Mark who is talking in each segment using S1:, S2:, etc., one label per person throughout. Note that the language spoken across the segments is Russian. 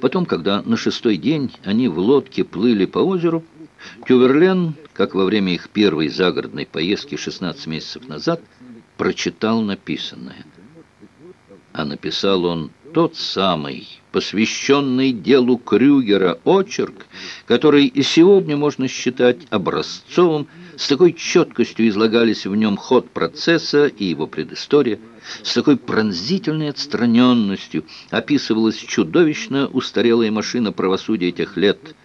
S1: Потом, когда на шестой день они в лодке плыли по озеру, Тюверлен, как во время их первой загородной поездки 16 месяцев назад, прочитал написанное. А написал он тот самый, посвященный делу Крюгера, очерк, который и сегодня можно считать образцовым, с такой четкостью излагались в нем ход процесса и его предыстория, с такой пронзительной отстраненностью описывалась чудовищно устарелая машина правосудия тех лет –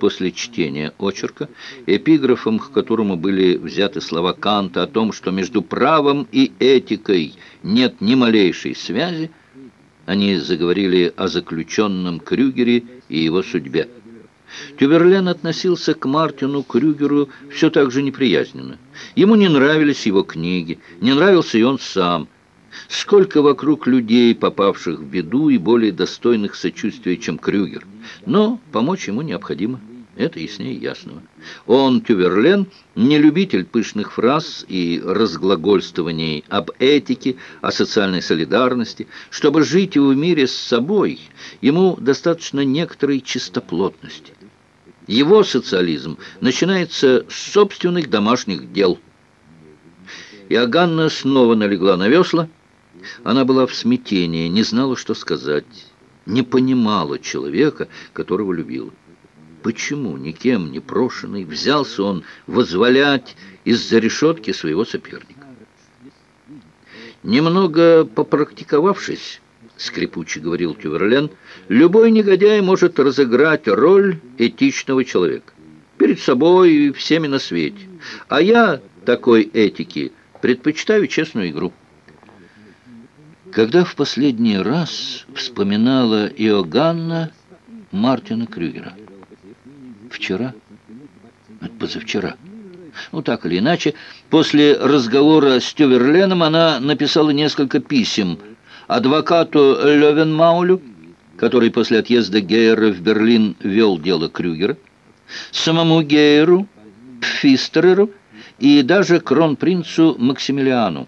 S1: после чтения очерка, эпиграфом к которому были взяты слова Канта о том, что между правом и этикой нет ни малейшей связи, они заговорили о заключенном Крюгере и его судьбе. Тюверлен относился к Мартину Крюгеру все так же неприязненно. Ему не нравились его книги, не нравился и он сам. Сколько вокруг людей, попавших в беду и более достойных сочувствия, чем Крюгер. Но помочь ему необходимо. Это яснее ясного. Он, Тюверлен, не любитель пышных фраз и разглагольствований об этике, о социальной солидарности. Чтобы жить в мире с собой, ему достаточно некоторой чистоплотности. Его социализм начинается с собственных домашних дел. Иоганна снова налегла на весла. Она была в смятении, не знала, что сказать, не понимала человека, которого любила. Почему, никем не прошенный, взялся он возволять из-за решетки своего соперника? Немного попрактиковавшись, скрипуче говорил Тюверлен, любой негодяй может разыграть роль этичного человека. Перед собой и всеми на свете. А я такой этики предпочитаю честную игру. Когда в последний раз вспоминала Иоганна Мартина Крюгера? Вчера? Это позавчера. Ну, так или иначе, после разговора с Тюверленом она написала несколько писем адвокату Левенмаулю, который после отъезда Гейера в Берлин вел дело Крюгера, самому Гейеру, Пфистереру и даже кронпринцу Максимилиану.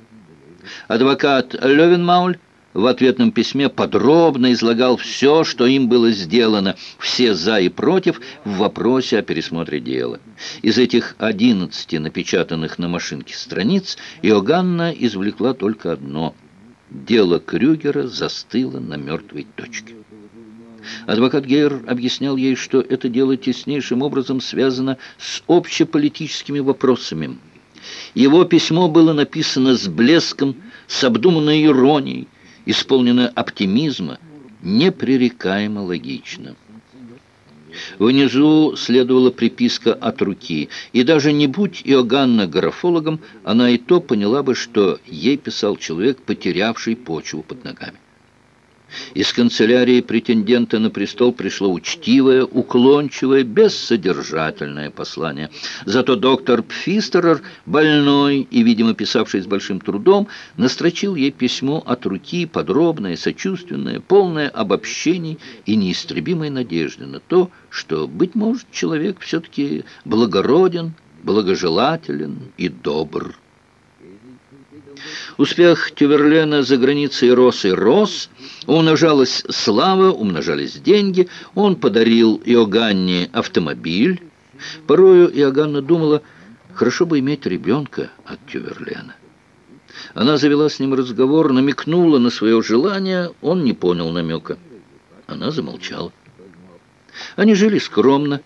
S1: Адвокат Левенмауль в ответном письме подробно излагал все, что им было сделано, все «за» и «против» в вопросе о пересмотре дела. Из этих одиннадцати напечатанных на машинке страниц Иоганна извлекла только одно. Дело Крюгера застыло на мертвой точке. Адвокат Гейер объяснял ей, что это дело теснейшим образом связано с общеполитическими вопросами. Его письмо было написано с блеском, с обдуманной иронией, исполнена оптимизма, непререкаемо логично. Внизу следовала приписка от руки, и даже не будь Иоганна графологом, она и то поняла бы, что ей писал человек, потерявший почву под ногами. Из канцелярии претендента на престол пришло учтивое, уклончивое, бессодержательное послание. Зато доктор Пфистерер, больной и, видимо, писавший с большим трудом, настрочил ей письмо от руки, подробное, сочувственное, полное обобщений и неистребимой надежды на то, что, быть может, человек все-таки благороден, благожелателен и добр. Успех Тюверлена за границей рос и рос, умножалась слава, умножались деньги, он подарил Иоганне автомобиль. Порою Иоганна думала, хорошо бы иметь ребенка от Тюверлена. Она завела с ним разговор, намекнула на свое желание, он не понял намека. Она замолчала. Они жили скромно,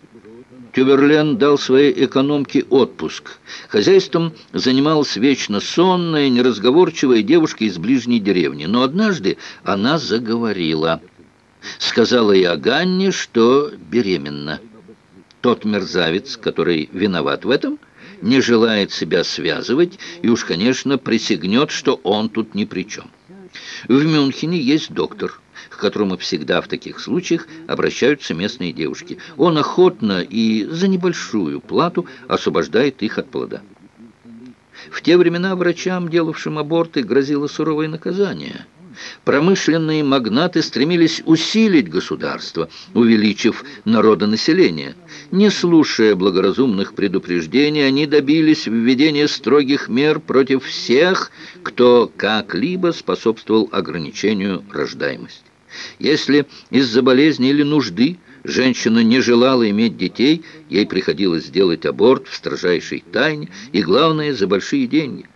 S1: Тюберлен дал своей экономке отпуск. Хозяйством занималась вечно сонная, неразговорчивая девушка из ближней деревни. Но однажды она заговорила. Сказала Иоганне, что беременна. Тот мерзавец, который виноват в этом, не желает себя связывать и уж, конечно, присягнет, что он тут ни при чем. В Мюнхене есть доктор – к которому всегда в таких случаях обращаются местные девушки. Он охотно и за небольшую плату освобождает их от плода. В те времена врачам, делавшим аборты, грозило суровое наказание. Промышленные магнаты стремились усилить государство, увеличив народонаселение. Не слушая благоразумных предупреждений, они добились введения строгих мер против всех, кто как-либо способствовал ограничению рождаемости. Если из-за болезни или нужды женщина не желала иметь детей, ей приходилось сделать аборт в строжайшей тайне и, главное, за большие деньги –